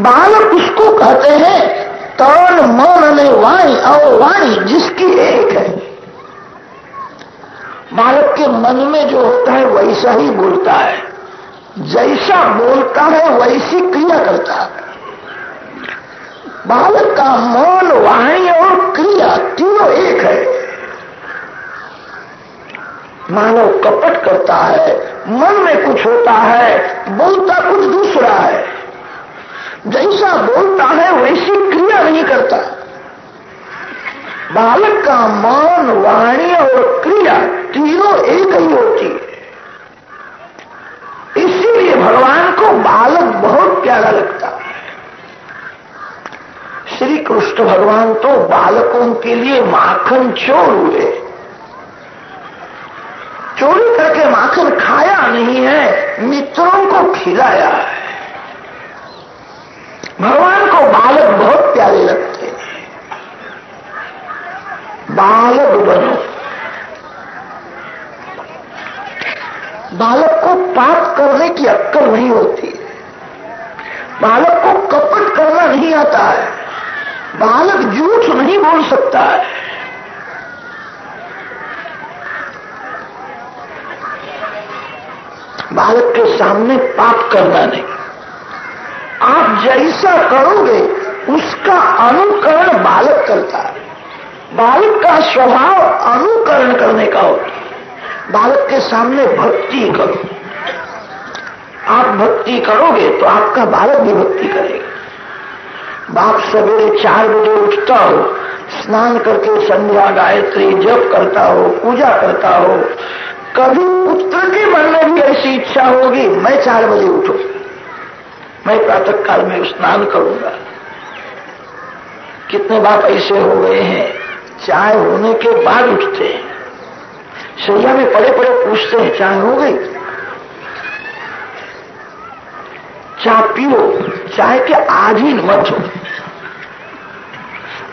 बालक उसको कहते हैं तन मौन में वाणी और वाणी, जिसकी एक है। बालक के मन में जो होता है, वैसा ही बोलता है। जैसा बोलता है, वैसी क्रिया करता है। बालक का मन, वाणी और क्रिया तीनों एक है। मानव कपट करता है, मन में कुछ होता है, बोलता कुछ दूसरा है। जैसा बोलता है, वैसी क्रिया नहीं करता। बालक का मन, वाणी और क्रिया तीनों एक ही होती है। इसीलिए भगवान को बालक बहुत प्यारा लगता है। श्री कृष्ण भगवान तो बालकों के लिए माखन चोर हुए। चोरी करके माखन खाया नहीं है, मित्रों को खिलाया है। भगवान को बालक बहुत प्यारे लगते हैं। बालक बनो। बालक को पाप करने की अक्कल नहीं होती। बालक को कपट करना नहीं आता है। बालक झूठ नहीं बोल सकता है। बालक के सामने पाप करना नहीं। आप जैसा करोगे, उसका अनुकरण बालक करता है। बालक का स्वभाव अनुकरण करने का होता है। बालक के सामने भक्ति करो। आप भक्ति करोगे तो आपका बालक भी भक्ति करेगा। बाप सवेरे चार बजे उठता हो, स्नान करके संध्या, गायत्री, जप करता हो, पूजा करता हो, कभी पुत्र के मन में भी ऐसी इच्छा होगी, मैं चार बजे उठू। मैं प्रातः काल में स्नान करूँगा। कितने बाप ऐसे हो गए हैं, चाय होने के बाद उठते हैं। सैया में पड़े पड़े पूछते हैं, चाय हो गई? चाय पियो, चाय के आधीन मत हो।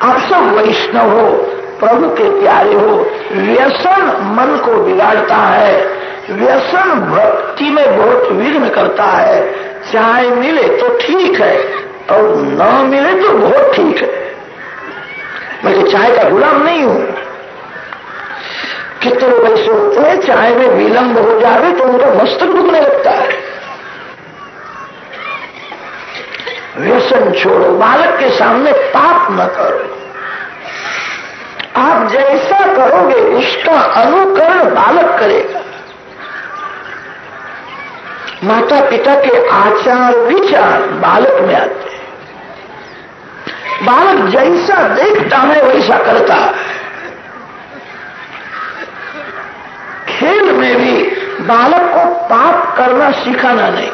आप सब वैष्णव हो, प्रभु के प्यारे हो, व्यसन मन को बिगाड़ता है, व्यसन भक्ति में बहुत विघ्न करता है चाय मिले तो ठीक है, और न मिले तो बहुत ठीक है। मैं चाय का गुलाम नहीं हूँ। कितने लोग ऐसे होते हैं चाय में विलंब हो जाए तो उनका मस्तक दुखने लगता है। व्यसन छोड़ो, बालक के सामने पाप न करो। आप जैसा करोगे उसका अनुकरण बालक करेगा। माता पिता के आचार विचार बालक में आते हैं। बालक जैसा देखता है, वैसा करता है। खेल में भी बालक को पाप करना सिखाना नहीं।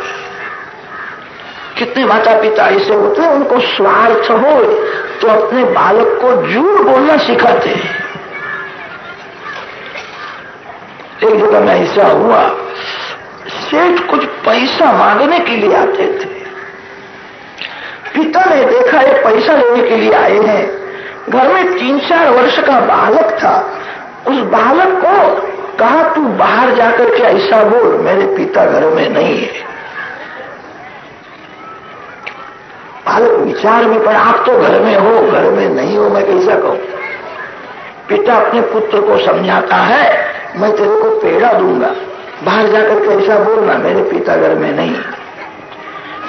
कितने माता पिता ऐसे होते हैं, उनको स्वार्थ हो तो अपने बालक को झूठ बोलना सिखाते हैं। एक जगह में ऐसा हुआ सेठ कुछ पैसा मांगने के लिए आते थे। पिता ने देखा ये पैसा लेने के लिए आए हैं। घर में तीन चार वर्ष का बालक था। उस बालक को कहा, तू बाहर जाकर के ऐसा बोल? मेरे पिता घर में नहीं है। बालक विचार में पर आप तो घर में हो, घर में नहीं हो, मैं कैसा कहूँ? पिता अपने पुत्र को समझाता है, मैं तेरे को पेड़ा दूँगा। बाहर जाकर के ऐसा बोलना, मेरे पिता घर में नहीं।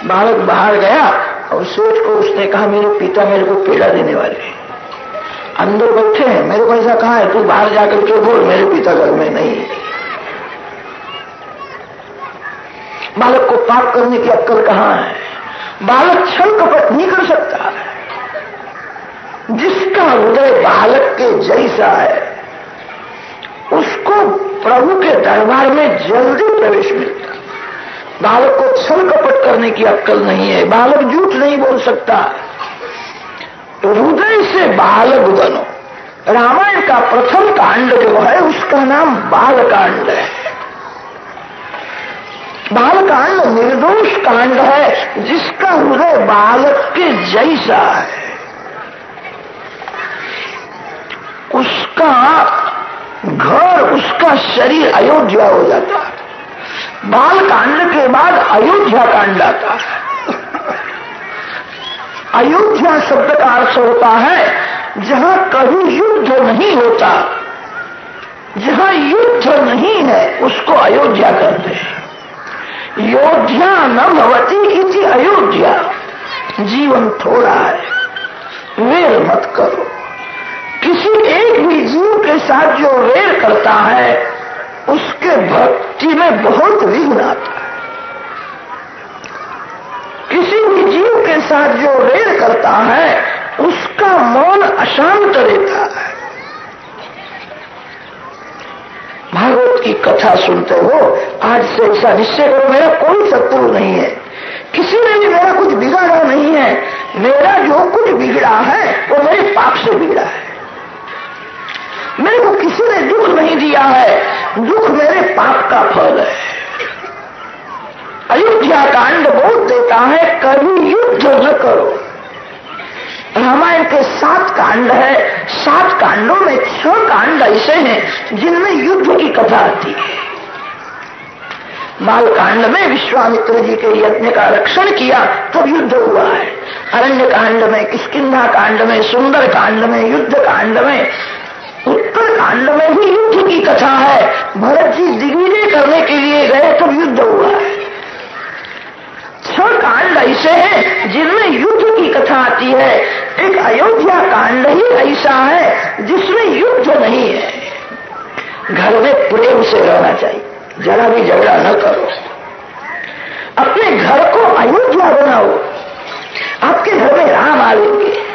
बालक बाहर गया और सेठ को उसने कहा, मेरे पिता मेरे को पेड़ा देने वाले हैं। अंदर बैठे हैं, मेरे को ऐसा कहा है, तू बाहर जाकर के बोल, मेरे पिता घर में नहीं? बालक को पाप करने की अक्कल कहाँ है? बालक छल कपट नहीं कर सकता। जिसका हृदय बालक के जैसा है उसको प्रभु के दरबार में जल्दी प्रवेश मिलता। बालक को छल कपट करने की अक्कल नहीं है। बालक झूठ नहीं बोल सकता। हृदय से बालक बनो। रामायण का प्रथम कांड जो है, उसका नाम बाल कांड है। बाल कांड निर्दोष कांड है, जिसका हृदय बालक के जैसा है। उसका घर, उसका शरीर अयोध्या हो जाता। है बाल कांड के बाद अयोध्या कांड आता। है अयोध्या शब्द का अर्थ होता है, जहाँ कभी युद्ध नहीं होता। जहाँ युद्ध नहीं है, उसको अयोध्या कहते हैं। योध्या न भवती इति अयोध्या। जीवन थोड़ा है, वेर मत करो। किसी साथ जो वेर करता है, उसके भक्ति में बहुत विघ्न आता है। किसी भी जीव के साथ जो वेर करता है, उसका मौन अशांत रहता है। भागवत की कथा सुनते हो, आज से ऐसा निश्चय करो, मेरा कोई शत्रु नहीं है। किसी ने भी मेरा कुछ बिगाड़ा नहीं है। मेरा जो कुछ बिगड़ा है, वो मेरे पाप से बिगड़ा है। मेरे को किसी ने दुख नहीं दिया है। दुख मेरे पाप का फल है। अयोध्या कांड बोल देता है, कभी युद्ध न करो। रामायण के सात कांड है। सात कांडों में छह कांड ऐसे हैं जिनमें युद्ध की कथा आती है। बाल कांड में विश्वामित्र जी के यज्ञ का रक्षण किया, तब युद्ध हुआ है। अरण्य कांड में किसकिधा कांड में, सुंदर कांड में, युद्ध कांड में उत्तर कांड में भी युद्ध की कथा है। भरत जी दिग्विजय करने के लिए गए तब युद्ध हुआ। है छह कांड ऐसे हैं जिनमें युद्ध की कथा आती है। एक अयोध्या कांड ही ऐसा है जिसमें युद्ध नहीं है। घर में प्रेम से रहना चाहिए। जरा भी झगड़ा न करो। अपने घर को अयोध्या बनाओ। आपके घर में राम आएँगे।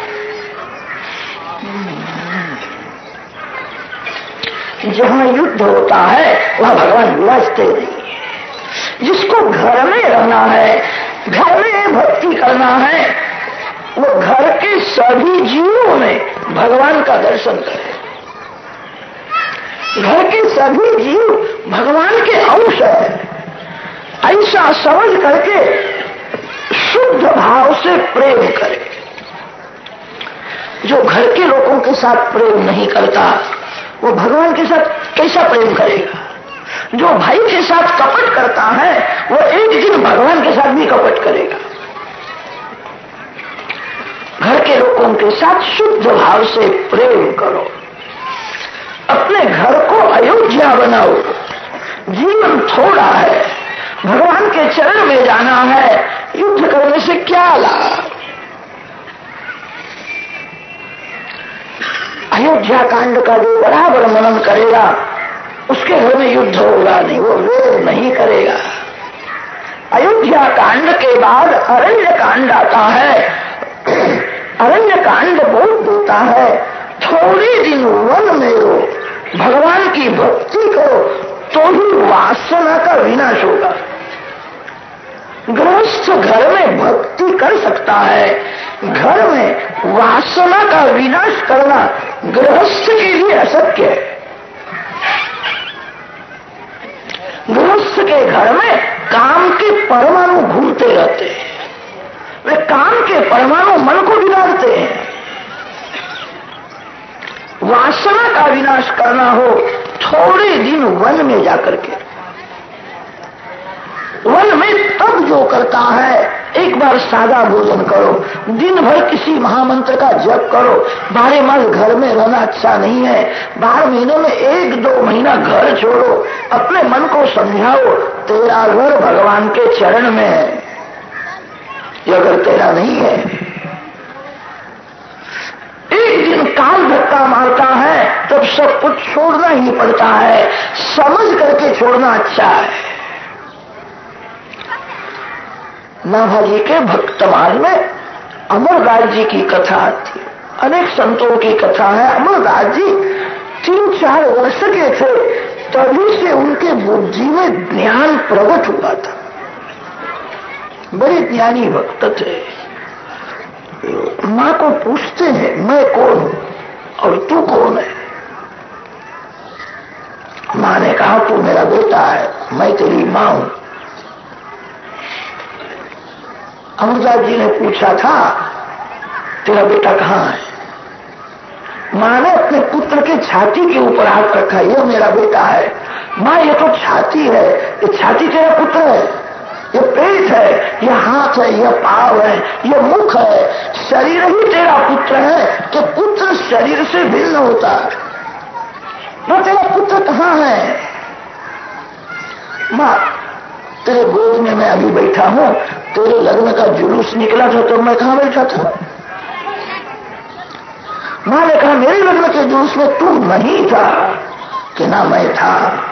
जहाँ युद्ध होता है, वहाँ भगवान विराजते नहीं है। जिसको घर में रहना है, घर में भक्ति करना है, वो घर के सभी जीवों में भगवान का दर्शन करे। घर के सभी जीव भगवान के अंश है। ऐसा समझ करके शुद्ध भाव से प्रेम करे। जो घर के लोगों के साथ प्रेम नहीं करता वो भगवान के साथ कैसा प्रेम करेगा? जो भाई के साथ कपट करता है, वो एक दिन भगवान के साथ भी कपट करेगा। घर के लोगों के साथ शुद्ध भाव से प्रेम करो। अपने घर को अयोध्या बनाओ। जीवन थोड़ा है। भगवान के चरण में जाना है। युद्ध करने से क्या लाभ? अयोध्या कांड का जो बराबर मनन करेगा, उसके घर में युद्ध होगा नहीं, वो वेद नहीं करेगा। अयोध्या कांड के बाद अरण्य कांड आता है। अरण्य कांड बोल देता है, थोड़े दिन वन में हो भगवान की भक्ति को तो ही वासना का विनाश होगा। गृहस्थ घर में भक्ति कर सकता है। घर में वासना का विनाश करना गृहस्थ के लिए अशक्य है। गृहस्थ के घर में काम के परमाणु घूमते रहते हैं। वे काम के परमाणु मन को बिगाड़ते हैं। वासना का विनाश करना हो, थोड़े दिन वन में जाकर के। वन में तब जो करता है, एक बार सादा भोजन करो दिन भर किसी महामंत्र का जप करो। बारह मास घर में रहना अच्छा नहीं है। बारह महीनों में एक दो महीना घर छोड़ो। अपने मन को समझाओ, तेरा घर भगवान के चरण में है। ये अगर तेरा नहीं है, एक दिन काल धक्का मारता है, तब सब कुछ छोड़ना ही पड़ता है। समझ करके छोड़ना अच्छा है। नाभाजी के भक्तमान में अमरदास जी की कथा आती अनेक संतों की कथा है। अमरदास जी तीन चार वर्ष के थे, तभी से उनके बुद्धि में ज्ञान प्रकट हुआ था। बड़े ज्ञानी भक्त थे। माँ को पूछते हैं, मैं कौन हूँ और तू कौन है? माँ ने कहा, तू मेरा बेटा है, मैं तेरी माँ हूँ। अमरदास जी ने पूछा था, तेरा बेटा कहाँ है? माँ ने अपने पुत्र के छाती के ऊपर हाथ रखा यह मेरा बेटा है। माँ, ये तो छाती है, ये छाती तेरा पुत्र है। ये पेट है, ये हाथ है, ये पाव है, ये मुख है। शरीर ही तेरा पुत्र है, कि पुत्र शरीर से भिन्न होता है। वो तेरा पुत्र कहाँ है? माँ, तेरे गोद में मैं अभी बैठा हूँ। तेरे लग्न का जुलूस निकला था तो मैं कहाँ बैठा था? माँ ने कहा, मेरे लग्न के जुलूस में तू नहीं था कि ना मैं था।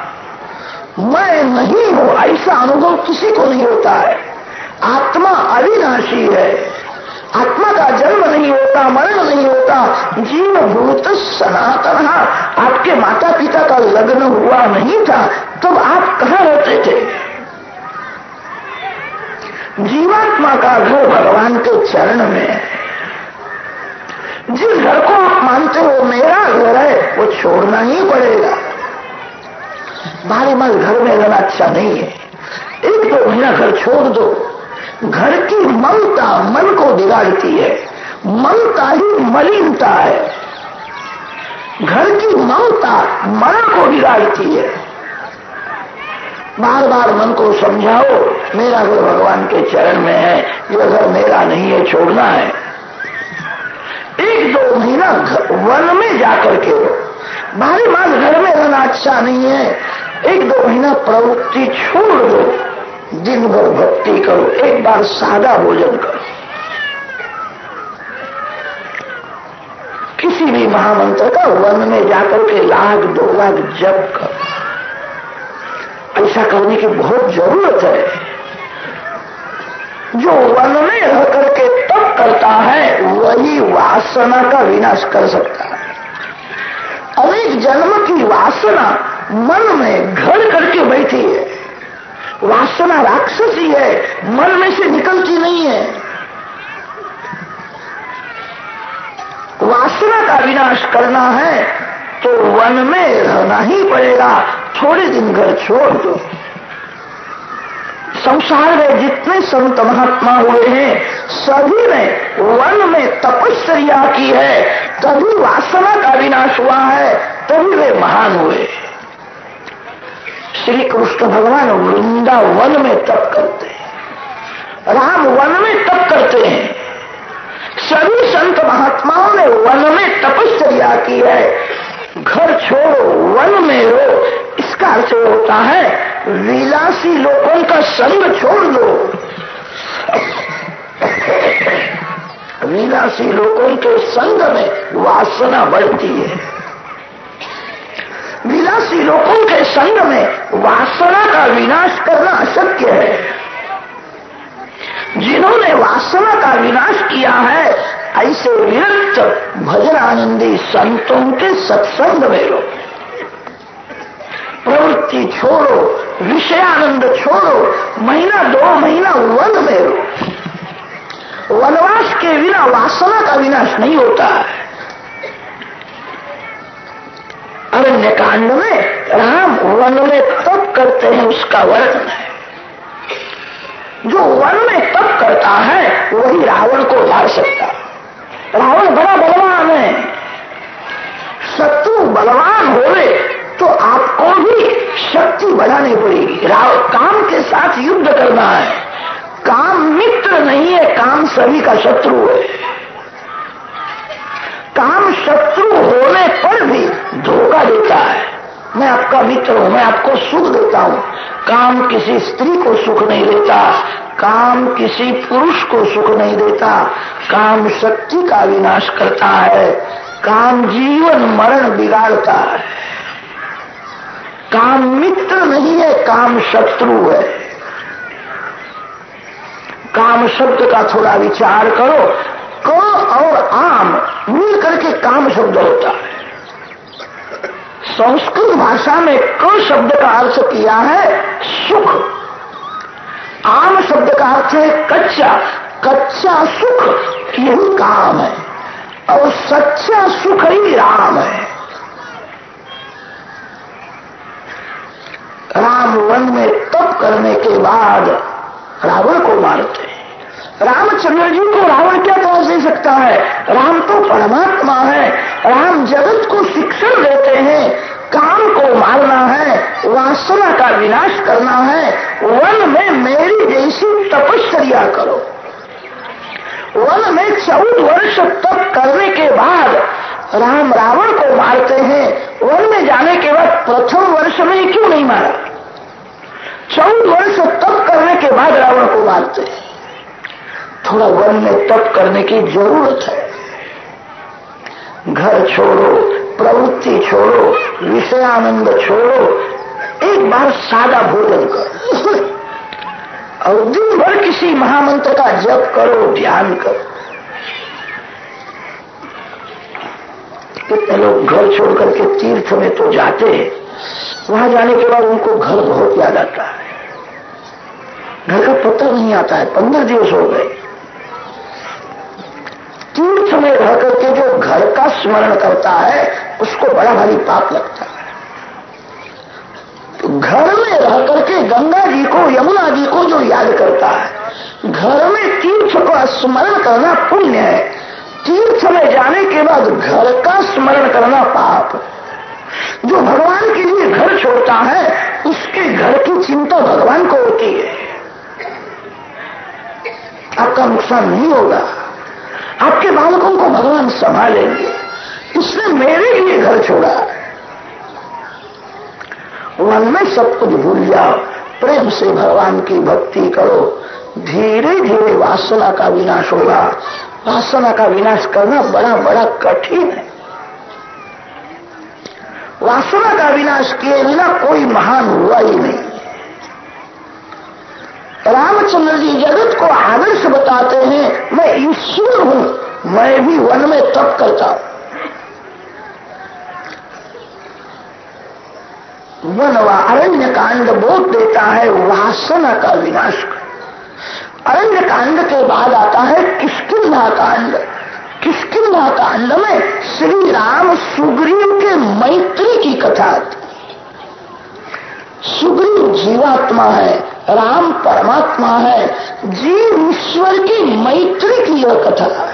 मैं नहीं हूँ, ऐसा अनुभव किसी को नहीं होता है। आत्मा अविनाशी है। आत्मा का जन्म नहीं होता, मरण नहीं होता। जीव भूत सनातन आपके माता पिता का लग्न हुआ नहीं था। तब आप कहा रहते थे? जीवात्मा का घर भगवान के चरण में है जिस घर को आप मानते हो, मेरा घर है, वो छोड़ना ही पड़ेगा। भारी मल घर में रहना अच्छा नहीं है। एक दो महीना घर छोड़ दो। घर की ममता मन को बिगाड़ती है। ममता ही मलिनता है। घर की ममता मन को बिगाड़ती है। बार बार मन को समझाओ, मेरा घर भगवान के चरण में है, ये घर मेरा नहीं है, छोड़ना है। एक दो महीना वन में जाकर के भारी माल घर में रहना अच्छा नहीं है। एक दो महीना प्रवृत्ति छोड़ दो। दिन भर भक्ति करो। एक बार सादा भोजन करो। किसी भी महामंत्र का वन में जाकर के लाख दो लाख जप करो। ऐसा करने की बहुत ज़रूरत है। जो वन में रह करके तप करता है, वही वासना का विनाश कर सकता है। अनेक जन्म की वासना मन में घर करके बैठी है। वासना राक्षसी है मन में से निकलती नहीं है। वासना का विनाश करना है तो वन में रहना ही पड़ेगा। थोड़े दिन घर छोड़ दो। संसार में जितने संत महात्मा हुए हैं, सभी ने वन में तपस्या की है। तभी वासना का विनाश हुआ है, तभी वे महान हुए। श्री कृष्ण भगवान वृंदा वन में तप करते हैं। राम वन में तप करते हैं। सभी संत महात्माओं ने वन में तपस्या की है। घर छोड़ो, वन में रो इसका अर्थ होता है, विलासी लोगों का संग छोड़ दो। विलासी लोगों के संग में वासना बढ़ती है। विलासी लोगों के संग में वासना का विनाश करना अशक्य है। जिन्होंने वासना का विनाश किया है, ऐसे विरक्त भजन आनंदी संतों के सत्संग में लो प्रवृत्ति छोड़ो, विषयानंद छोड़ो, महीना, दो महीना वन में रो वनवास के बिना वासना का विनाश नहीं होता। है अरण्य कांड में राम वन में तप करते हैं, उसका वर्णन है। जो वन में तप करता है, वही रावण को मार सकता रावण बड़ा बलवान है। शत्रु बलवान होवे तो आपको भी शक्ति बढ़ानी पड़ेगी। राव, काम के साथ युद्ध करना है। काम मित्र नहीं है, काम सभी का शत्रु है। काम शत्रु होने पर भी धोखा देता है। मैं आपका मित्र हूँ, मैं आपको सुख देता हूँ। काम किसी स्त्री को सुख नहीं देता, काम किसी पुरुष को सुख नहीं देता। काम शक्ति का विनाश करता है, काम जीवन मरण बिगाड़ता है। काम मित्र नहीं है, काम शत्रु है। काम शब्द का थोड़ा विचार करो। क और आम मिल करके काम शब्द होता है। संस्कृत भाषा में क शब्द का अर्थ किया है सुख। आम शब्द का अर्थ है कच्चा। कच्चा सुख यही काम है। और सच्चा सुख ही राम है राम वन में तप करने के बाद रावण को मारते हैं। रामचंद्र जी को रावण क्या पहुँच दे सकता है? राम तो परमात्मा है। राम जगत को शिक्षण देते हैं। काम को मारना है। वासना का विनाश करना है। वन में मेरी जैसी तपस्या करो। वन में चौदह वर्ष तप करने के बाद राम रावण को मारते हैं। वन में जाने के बाद प्रथम वर्ष में क्यों नहीं मारा? चौदह वर्ष तप करने के बाद रावण को मारते हैं। थोड़ा वन में तप करने की ज़रूरत है। घर छोड़ो, प्रवृत्ति छोड़ो, विषयानंद छोड़ो, एक बार सादा भोजन करो। और दिन भर किसी महामंत्र का जप करो, ध्यान करो। कितने लोग घर छोड़ करके तीर्थ में तो जाते हैं। वहाँ जाने के बाद उनको घर बहुत याद आता है। घर का पता नहीं आता है, पंद्रह दिवस हो गए। तीर्थ में रह करके जो घर का स्मरण करता है, उसको बड़ा भारी पाप लगता है। तो घर में रह करके गंगा जी को, यमुना जी को जो याद करता है, घर में तीर्थ का स्मरण करना पुण्य है। तीर्थ में जाने के बाद घर का स्मरण करना पाप। जो भगवान घर छोड़ता है, उसके घर की चिंता भगवान को होती है। आपका नुकसान नहीं होगा। आपके बालकों को भगवान संभालेंगे। उसने मेरे लिए घर छोड़ा। मन में सब कुछ भूल जाओ। प्रेम से भगवान की भक्ति करो। धीरे धीरे वासना का विनाश होगा। वासना का विनाश करना बड़ा बड़ा कठिन है। वासना का विनाश किए बिना कोई महान हुआ ही नहीं। रामचंद्र जी जगत को आदर्श बताते हैं, मैं ईश्वर हूँ, मैं भी वन में तप करता हूँ। वन व अरण्य कांड बोध देता है, वासना का विनाश। अरण्य कांड के बाद आता है किसकिन्ना कांड किसकिन्ना कांड में श्री राम सुग्रीव के मैत्री की कथा। सुग्रीव जीवात्मा है, राम परमात्मा है, जीव ईश्वर की मैत्री की यह कथा।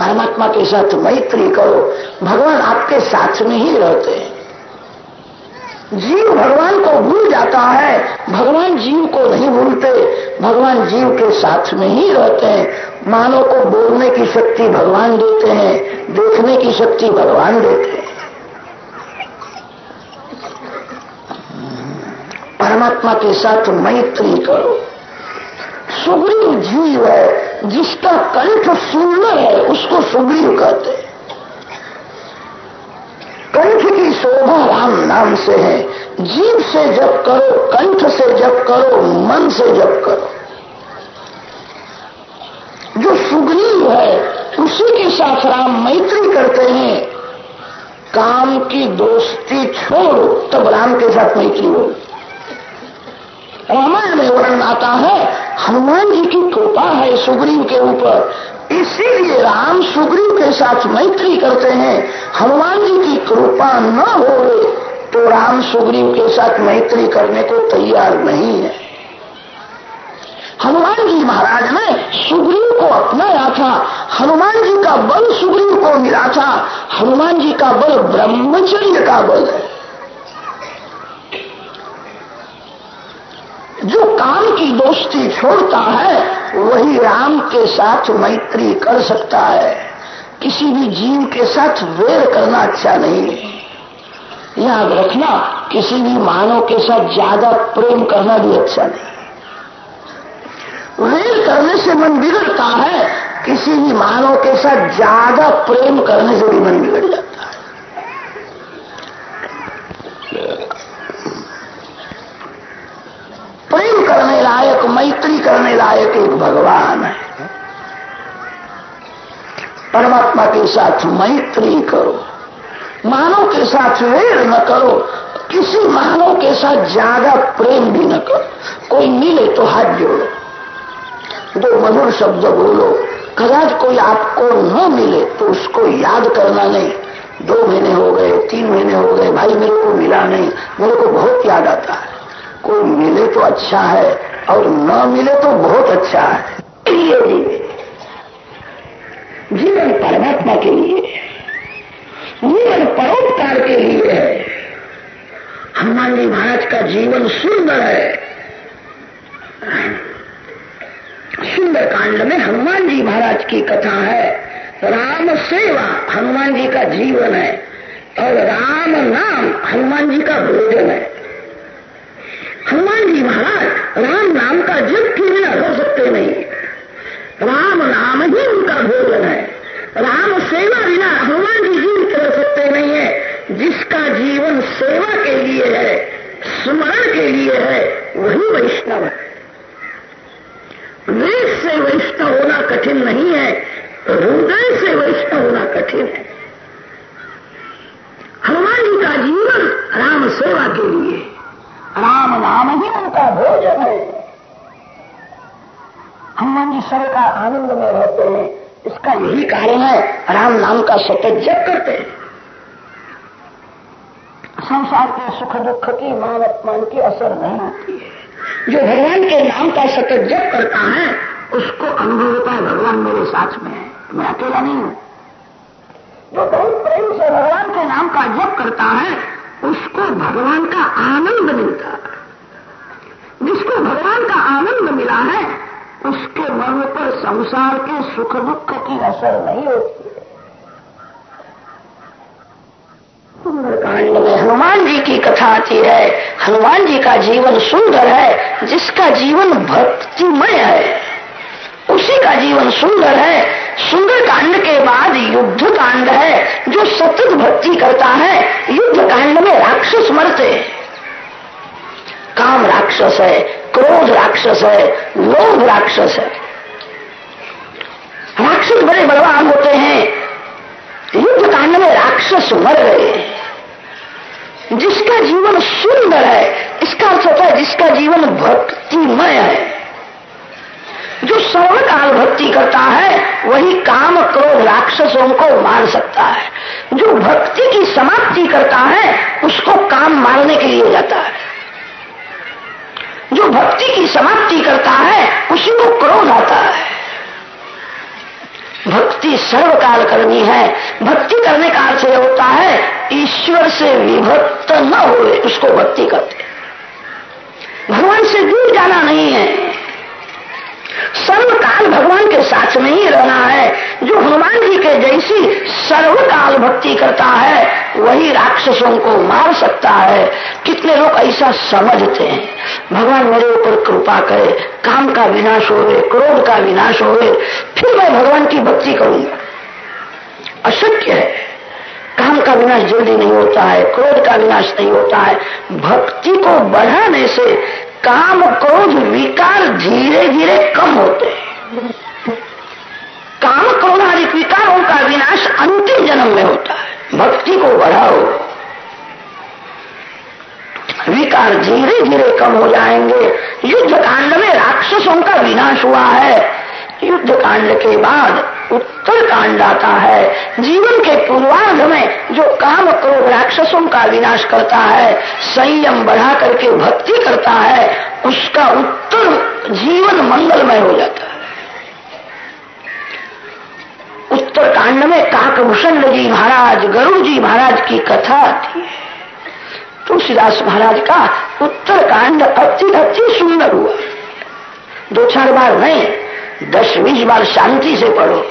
परमात्मा के साथ मैत्री करो, भगवान आपके साथ में ही रहते हैं। जीव भगवान को भूल जाता है। भगवान जीव को नहीं भूलते। भगवान जीव के साथ में ही रहते हैं। मानव को बोलने की शक्ति भगवान देते हैं। देखने की शक्ति भगवान देते हैं। परमात्मा के साथ मैत्री करो। सुग्रीव जीव है। जिसका कंठ सुंदर है, उसको सुग्रीव कहते हैं कंठ की शोभा राम नाम से है। जीव से जप करो, कंठ से जप करो, मन से जप करो। जो सुग्रीव है, उसी के साथ राम मैत्री करते हैं। काम की दोस्ती छोड़ो, तब राम के साथ मैत्री हो रामायण में वर्णन आता है, हनुमान जी की कृपा है सुग्रीव के ऊपर। इसीलिए राम सुग्रीव के साथ मैत्री करते हैं। हनुमान जी की कृपा न हो तो राम सुग्रीव के साथ मैत्री करने को तैयार नहीं है। हनुमान जी महाराज ने सुग्रीव को अपनाया था। हनुमान जी का बल सुग्रीव को मिला था। हनुमान जी का बल ब्रह्मचर्य का बल है। जो काम की दोस्ती छोड़ता है, वही राम के साथ मैत्री कर सकता है। किसी भी जीव के साथ वेर करना अच्छा नहीं है। याद रखना, किसी भी मानव के साथ ज़्यादा प्रेम करना भी अच्छा नहीं वेर करने से मन बिगड़ता है, किसी भी मानव के साथ ज़्यादा प्रेम करने से भी मन बिगड़ जाता है। प्रेम करने लायक, मैत्री करने लायक एक भगवान है। परमात्मा के साथ मैत्री करो। मानव के साथ वेर न करो। किसी मानव के साथ ज़्यादा प्रेम भी न करो। कोई मिले तो हाथ जोड़ो। दो मधुर शब्द बोलो। कदाच कोई आपको न मिले तो उसको याद करना नहीं। दो महीने हो गए, तीन महीने हो गए, भाई मेरे को मिला नहीं। मेरे को बहुत याद आता है। कोई मिले तो अच्छा है और न मिले तो बहुत अच्छा है। जीवन परमात्मा के लिए जीवन परोपकार के लिए है। हनुमान जी महाराज का जीवन सुंदर है। सुंदर कांड में हनुमान जी महाराज की कथा है। राम सेवा हनुमान जी का जीवन है और राम नाम हनुमान जी का भोजन है। हनुमान जी महाराज राम नाम का जब के बिना हो सकते नहीं? राम नाम ही उनका भोजन है। राम सेवा बिना हनुमान जी जीवित रह सकते नहीं है। जिसका जीवन सेवा के लिए है, स्मरण के लिए है, वही वैष्णव है। वेद से वैष्णव होना कठिन नहीं है, हृदय से वैष्णव होना कठिन है। हनुमान जी का जीवन राम सेवा के लिए राम नाम ही उनका भोजन है। हनुमान जी सर का आनंद में रहते हैं। इसका यही कारण है, राम नाम का सतत जप करते हैं। संसार के सुख दुख की मान अपमान की असर नहीं होती है। जो भगवान के नाम का सतत जप करता है, उसको अनुभव होता है भगवान मेरे साथ में है। मैं अकेला नहीं हूँ। जो बहुत प्रेम से भगवान के नाम का जप करता है, उसको भगवान का आनंद मिलता है। जिसको भगवान का आनंद मिला है उसके मन पर संसार के सुख दुख की असर नहीं होती। सुंदरकांड में हनुमान जी की कथा आती है। हनुमान जी का जीवन सुंदर है, जिसका जीवन भक्तिमय है। उसी का जीवन सुंदर है। सुंदर कांड के बाद युद्ध कांड है, जो सतत भक्ति करता है। युद्ध कांड में राक्षस मरते काम राक्षस है क्रोध राक्षस है, लोभ राक्षस है। राक्षस बड़े बलवान होते हैं। युद्ध कांड में राक्षस मर गए। हैं जिसका जीवन सुंदर है, इसका अर्थ होता है जिसका जीवन भक्तिमय है। जो सर्वकाल भक्ति करता है, वही काम क्रोध राक्षसों को मार सकता है। जो भक्ति की समाप्ति करता है, उसको काम मारने के लिए जाता है। जो भक्ति की समाप्ति करता है उसी को क्रोध आता है। भक्ति सर्वकाल करनी है। भक्ति करने का अर्थ यह होता है, ईश्वर से विभक्त न हो उसको भक्ति करते। भगवान से दूर जाना नहीं है। सर्वकाल भगवान के साथ में ही रहना है। जो हनुमान जी के जैसी सर्वकाल भक्ति करता है, वही राक्षसों को मार सकता है। कितने लोग ऐसा समझते हैं। भगवान मेरे ऊपर कृपा करे, काम का विनाश हो क्रोध का विनाश हो फिर मैं भगवान की भक्ति करूँगा। अशक्य है। काम का विनाश जल्दी नहीं होता है, क्रोध का विनाश नहीं होता है। भक्ति को बढ़ाने से काम क्रोध विकार धीरे धीरे कम होते हैं। काम क्रोध आदि विकारों का विनाश अंतिम जन्म में होता है। भक्ति को बढ़ाओ। विकार धीरे धीरे कम हो जाएँगे। युद्ध कांड में राक्षसों का विनाश हुआ है। युद्ध कांड के बाद उत्तर कांड आता है। जीवन के पूर्वार्ध में जो काम क्रोध राक्षसों का विनाश करता है, संयम बढ़ा करके भक्ति करता है, उसका उत्तर जीवन मंगलमय हो जाता है। उत्तर कांड में काकभूषण जी महाराज गरुड़ जी महाराज की कथा आती है। तुलसीदास महाराज का उत्तर कांड अति अति सुंदर हुआ। दो चार बार नहीं दस बीस बार शांति से पढ़ो।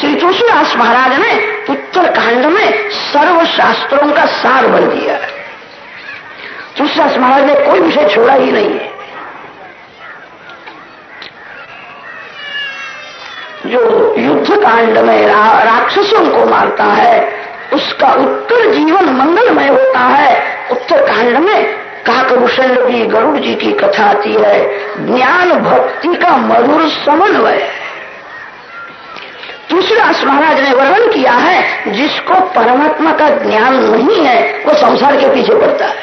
श्री तुलसीदास महाराज ने उत्तर कांड में सर्व शास्त्रों का सार भर दिया। तुलसीदास महाराज ने कोई विषय छोड़ा ही नहीं है। जो युद्ध कांड में रा, राक्षसों को मारता है उसका उत्तर जीवन मंगलमय होता है। उत्तर कांड में काकभूषण जी गरुड़ जी की कथा आती है। ज्ञान भक्ति का मधुर समन्वय तुलसीदास महाराज ने वर्णन किया है, जिसको परमात्मा का ज्ञान नहीं है, वो संसार के पीछे पड़ता है।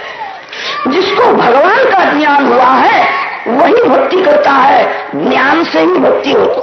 जिसको भगवान का ज्ञान हुआ है, वही भक्ति करता है, ज्ञान से ही भक्ति होती